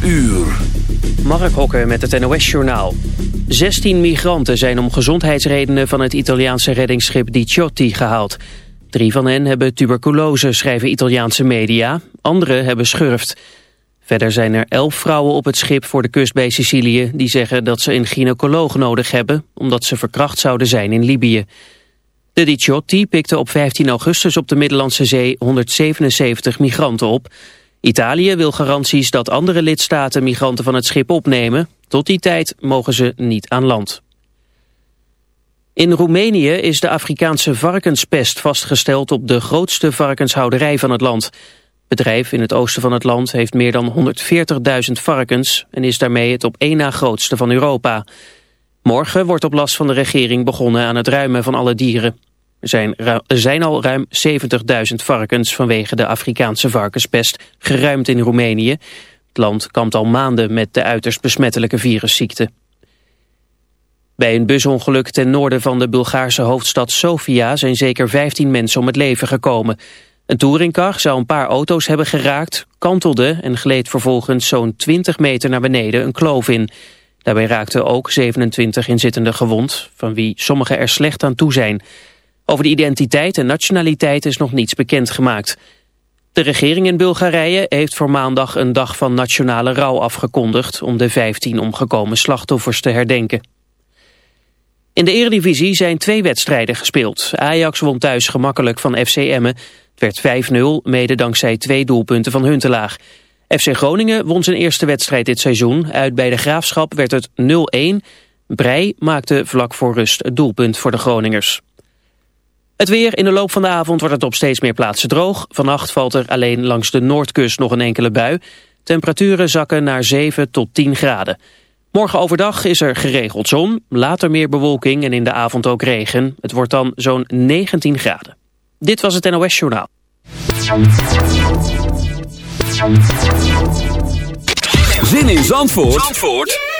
12 uur. Mark Hokker met het NOS-journaal. 16 migranten zijn om gezondheidsredenen van het Italiaanse reddingsschip Di Ciotti gehaald. Drie van hen hebben tuberculose, schrijven Italiaanse media. Anderen hebben schurft. Verder zijn er elf vrouwen op het schip voor de kust bij Sicilië... die zeggen dat ze een gynaecoloog nodig hebben... omdat ze verkracht zouden zijn in Libië. De Di Ciotti pikte op 15 augustus op de Middellandse Zee 177 migranten op... Italië wil garanties dat andere lidstaten migranten van het schip opnemen. Tot die tijd mogen ze niet aan land. In Roemenië is de Afrikaanse varkenspest vastgesteld op de grootste varkenshouderij van het land. Bedrijf in het oosten van het land heeft meer dan 140.000 varkens en is daarmee het op één na grootste van Europa. Morgen wordt op last van de regering begonnen aan het ruimen van alle dieren. Er zijn, zijn al ruim 70.000 varkens vanwege de Afrikaanse varkenspest geruimd in Roemenië. Het land kampt al maanden met de uiterst besmettelijke virusziekte. Bij een busongeluk ten noorden van de Bulgaarse hoofdstad Sofia zijn zeker 15 mensen om het leven gekomen. Een touringcar zou een paar auto's hebben geraakt, kantelde en gleed vervolgens zo'n 20 meter naar beneden een kloof in. Daarbij raakten ook 27 inzittenden gewond, van wie sommigen er slecht aan toe zijn. Over de identiteit en nationaliteit is nog niets bekendgemaakt. De regering in Bulgarije heeft voor maandag een dag van nationale rouw afgekondigd... om de 15 omgekomen slachtoffers te herdenken. In de eredivisie zijn twee wedstrijden gespeeld. Ajax won thuis gemakkelijk van FC Emmen. Het werd 5-0, mede dankzij twee doelpunten van Huntelaar. FC Groningen won zijn eerste wedstrijd dit seizoen. Uit bij de Graafschap werd het 0-1. Brei maakte vlak voor rust het doelpunt voor de Groningers. Het weer in de loop van de avond wordt het op steeds meer plaatsen droog. Vannacht valt er alleen langs de noordkust nog een enkele bui. Temperaturen zakken naar 7 tot 10 graden. Morgen overdag is er geregeld zon, later meer bewolking en in de avond ook regen. Het wordt dan zo'n 19 graden. Dit was het NOS Journaal. Zin in Zandvoort, Zandvoort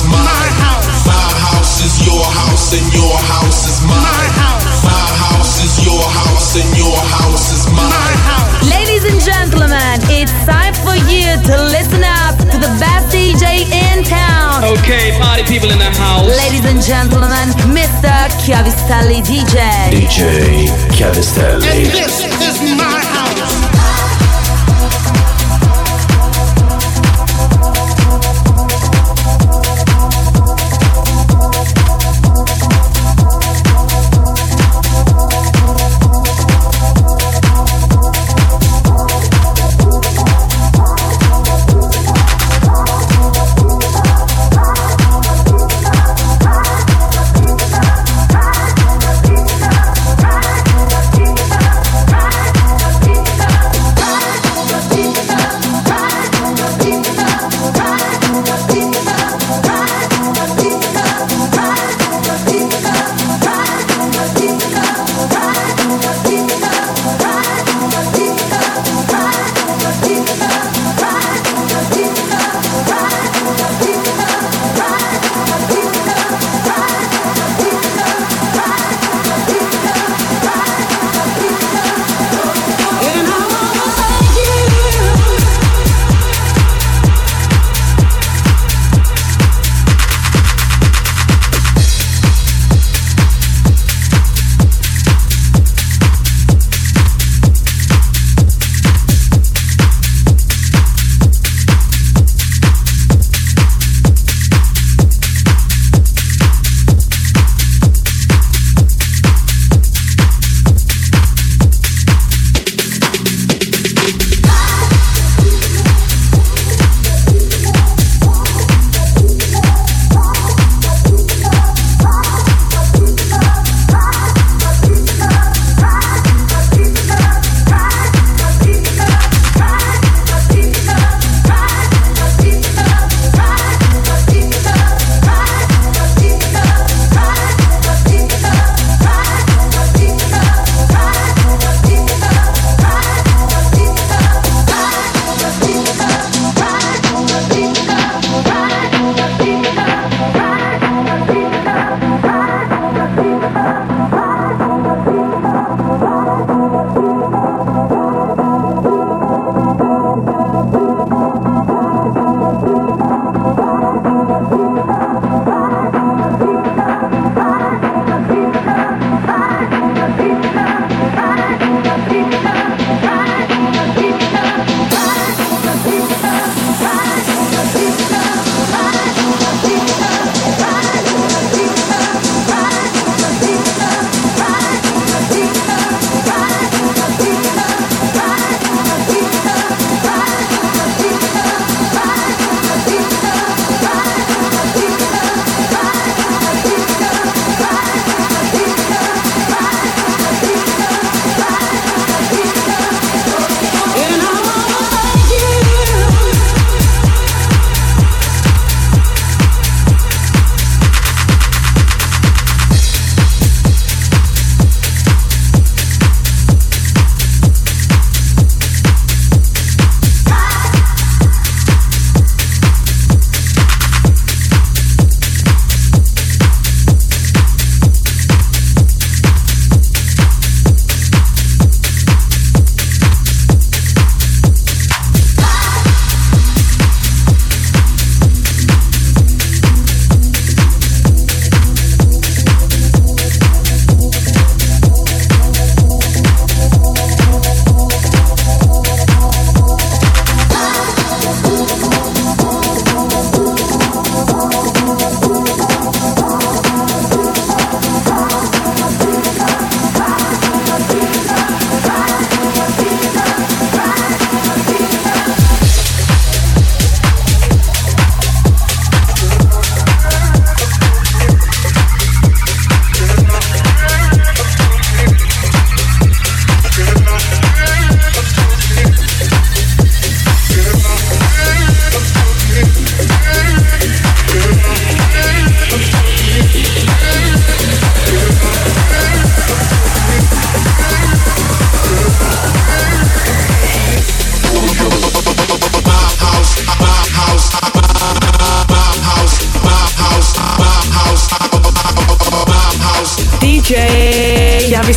house and your house is mine. My house. My house is your house and your house is My mine. house. Ladies and gentlemen, it's time for you to listen up to the best DJ in town. Okay, party people in the house. Ladies and gentlemen, Mr. Chiavistelli DJ. DJ And Chiavistelli.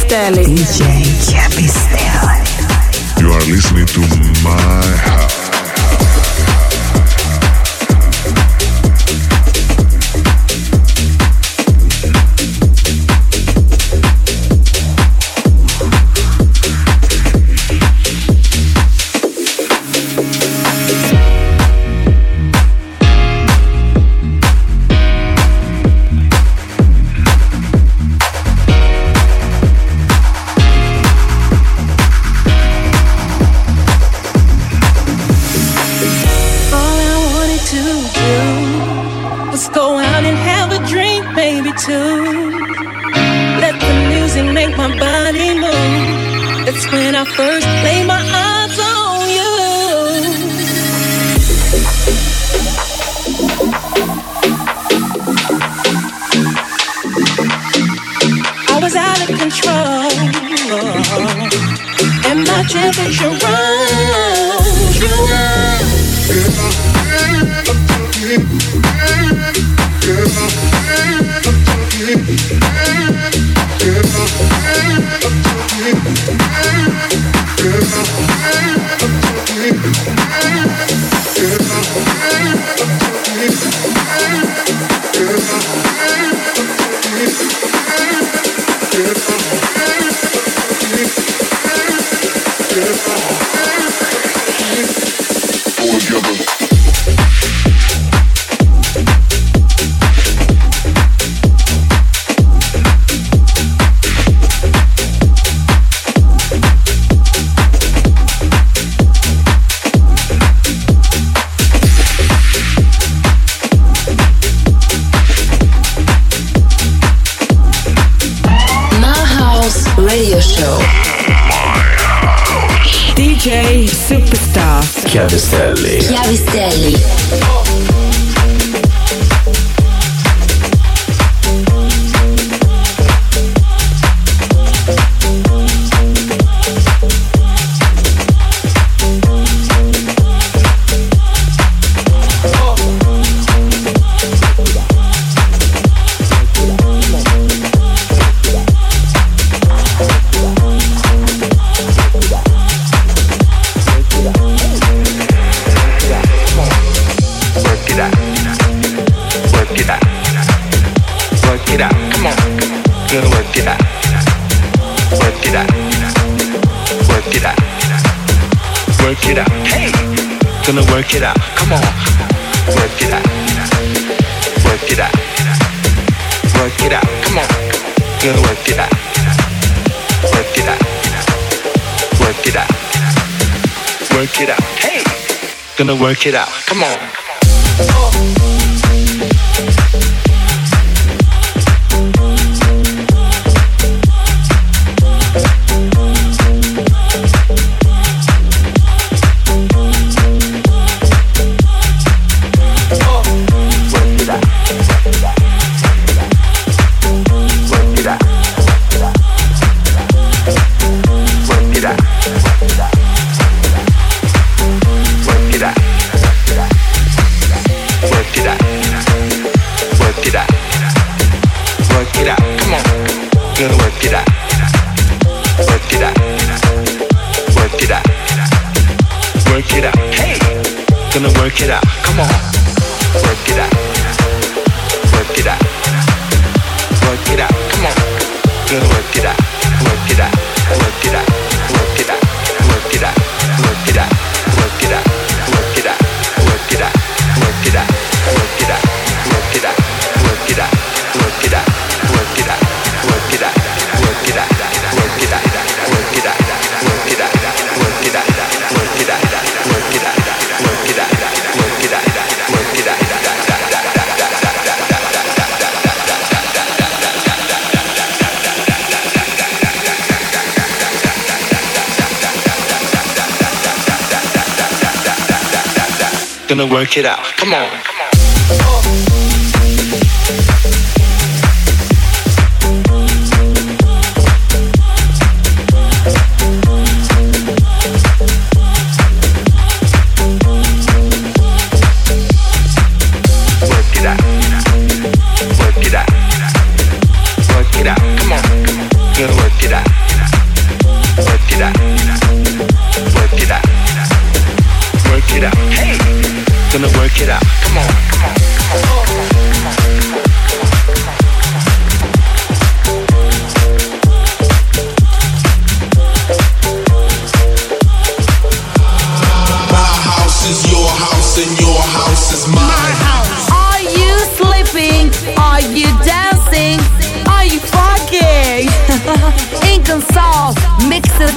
Sterling. DJ it out. Come on. work it out. Come on.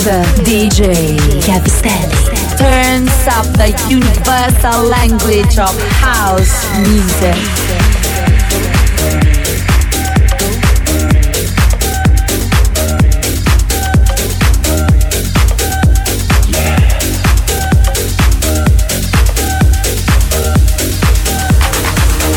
DJ Chiavistelli turns up the universal language of house music.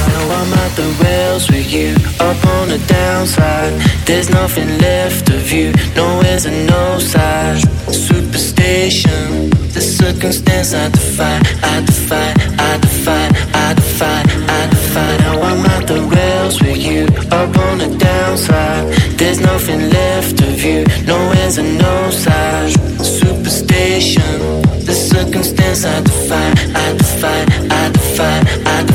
Now I'm at the rails with you, up on the downside. There's nothing left of you, no ends and no size. Superstition, the circumstance I defy, I defy, I defy, I defy, I defy. Now I'm at the rails with you, up on the downside. There's nothing left of you, no ends and no size. Superstition, the circumstance I defy, I defy, I defy, I defy.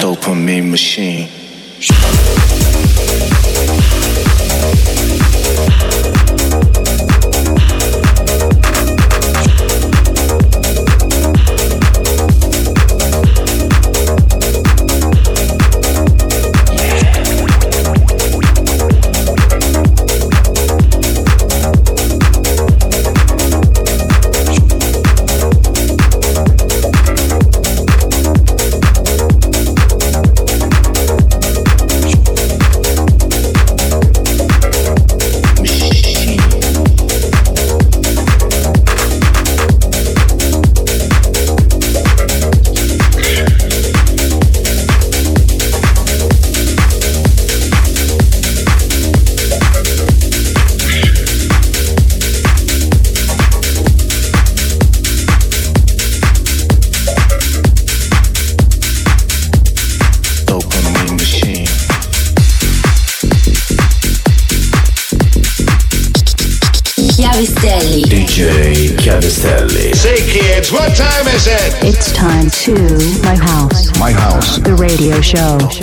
Dopamine machine. Show.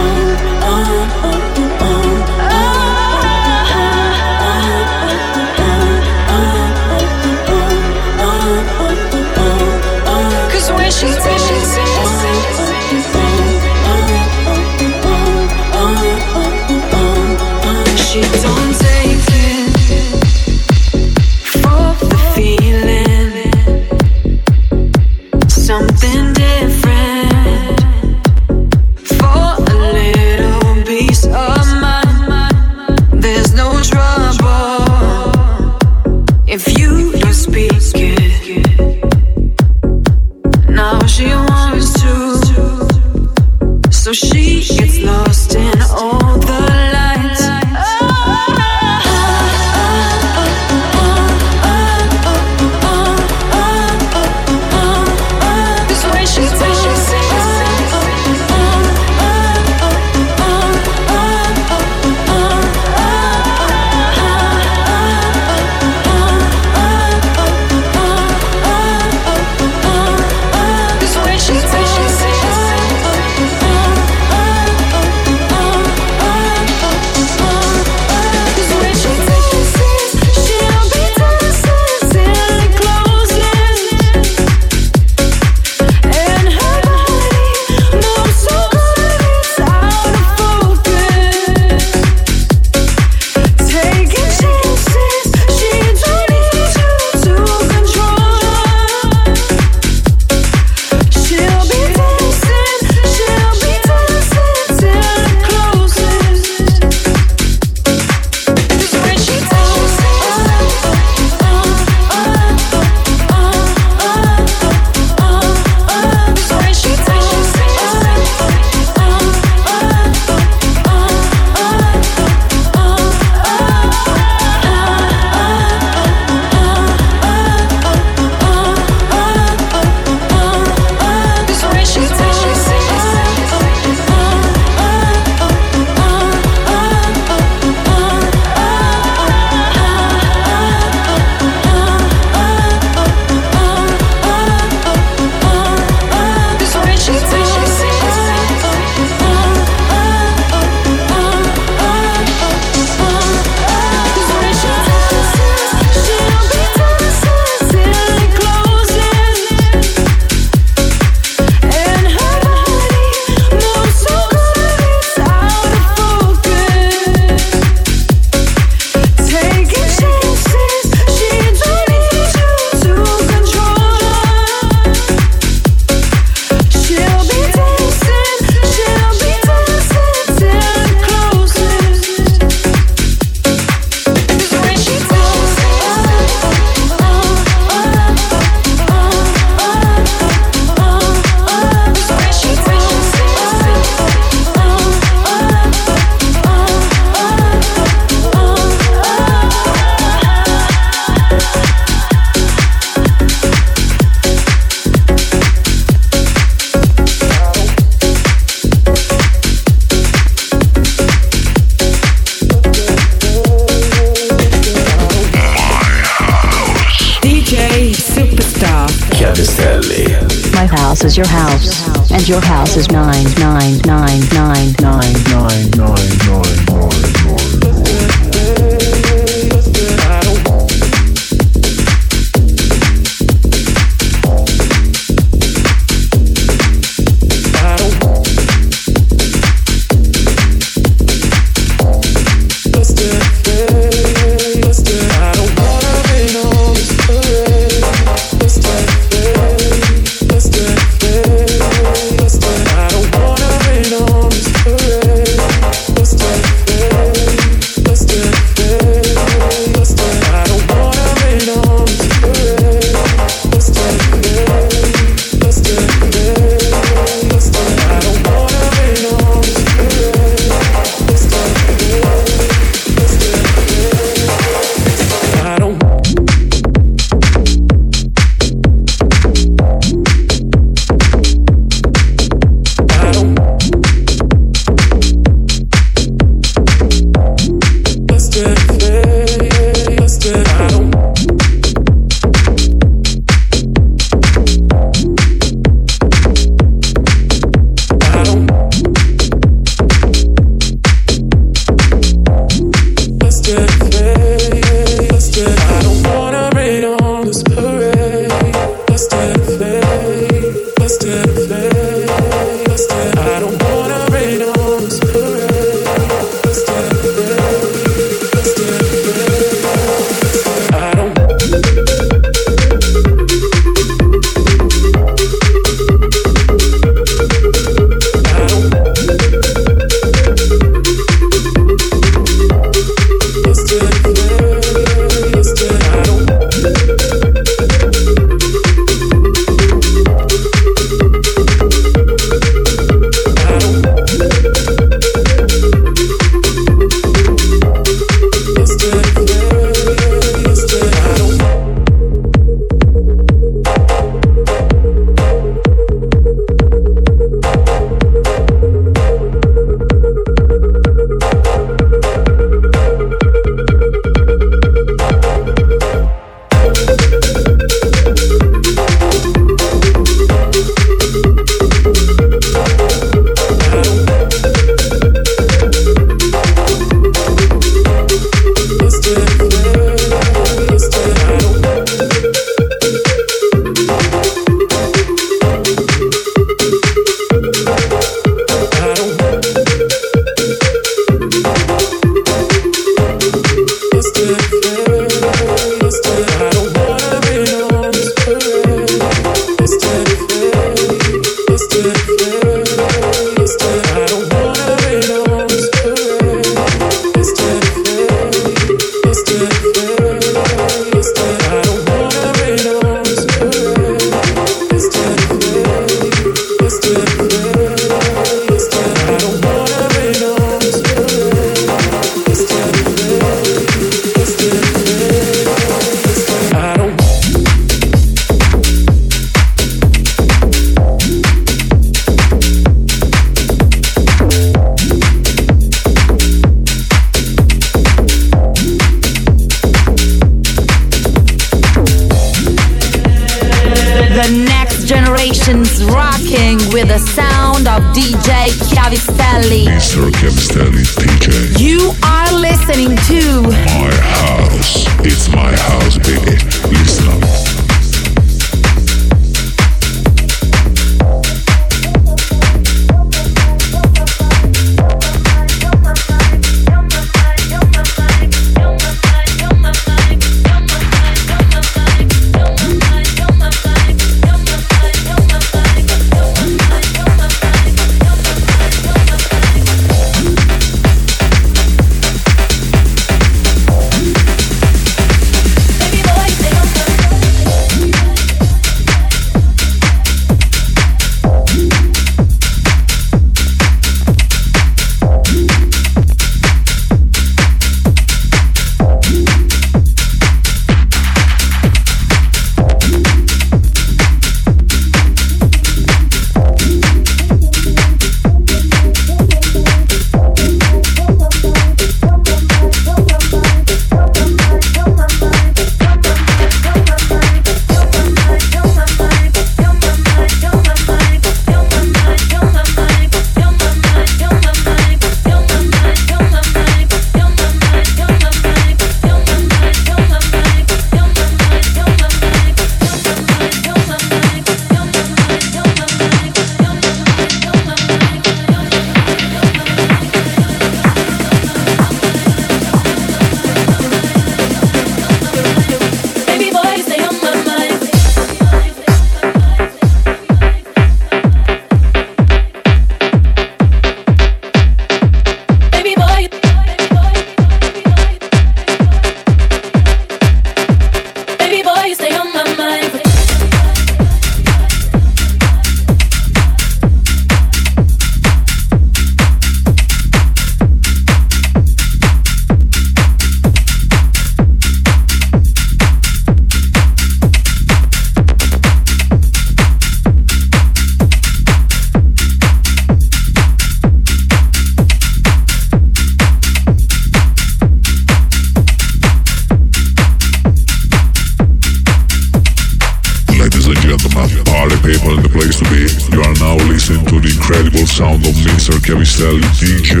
Sally DJ.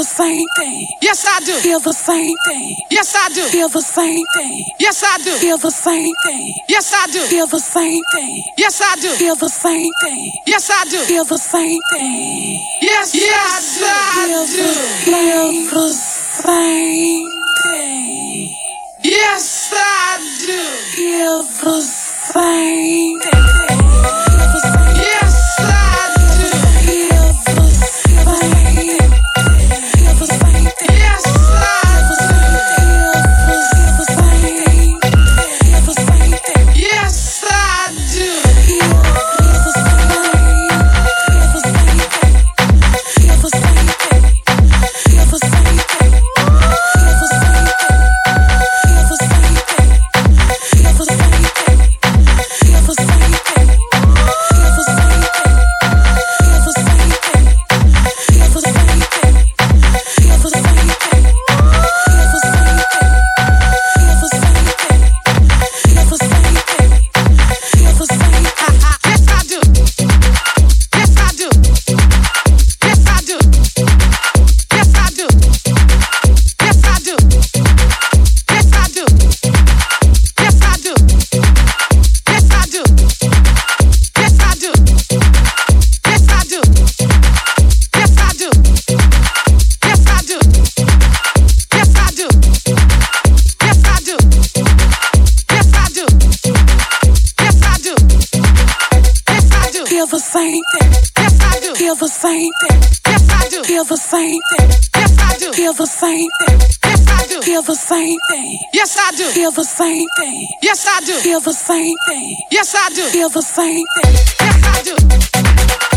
Feel the same thing. Yes, I do. Feel the same thing. Yes, I do. Feel the same thing. Yes, I do. Feel the same thing. Yes, I do. Feel the same thing. Yes, I do. Feel the same thing. Yes, yes, I do. Feel the same thing. Yes, I do. Feel the same thing. Yes, same thing. Yes, I do. Feel the same thing. Yes, I do. Feel the same thing. Yes, I do. Feel the same thing. Yes, I do. Feel the same thing. Yes, I do. Feel the same thing. Yes, I do. Feel the same thing. Yes, I do. Feel the same thing. Yes, I do.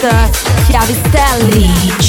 Mr. Chiavistelli.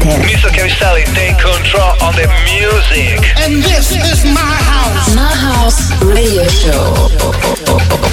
Mr. Chiavistelli take control on the music. And this is my house. My house radio show.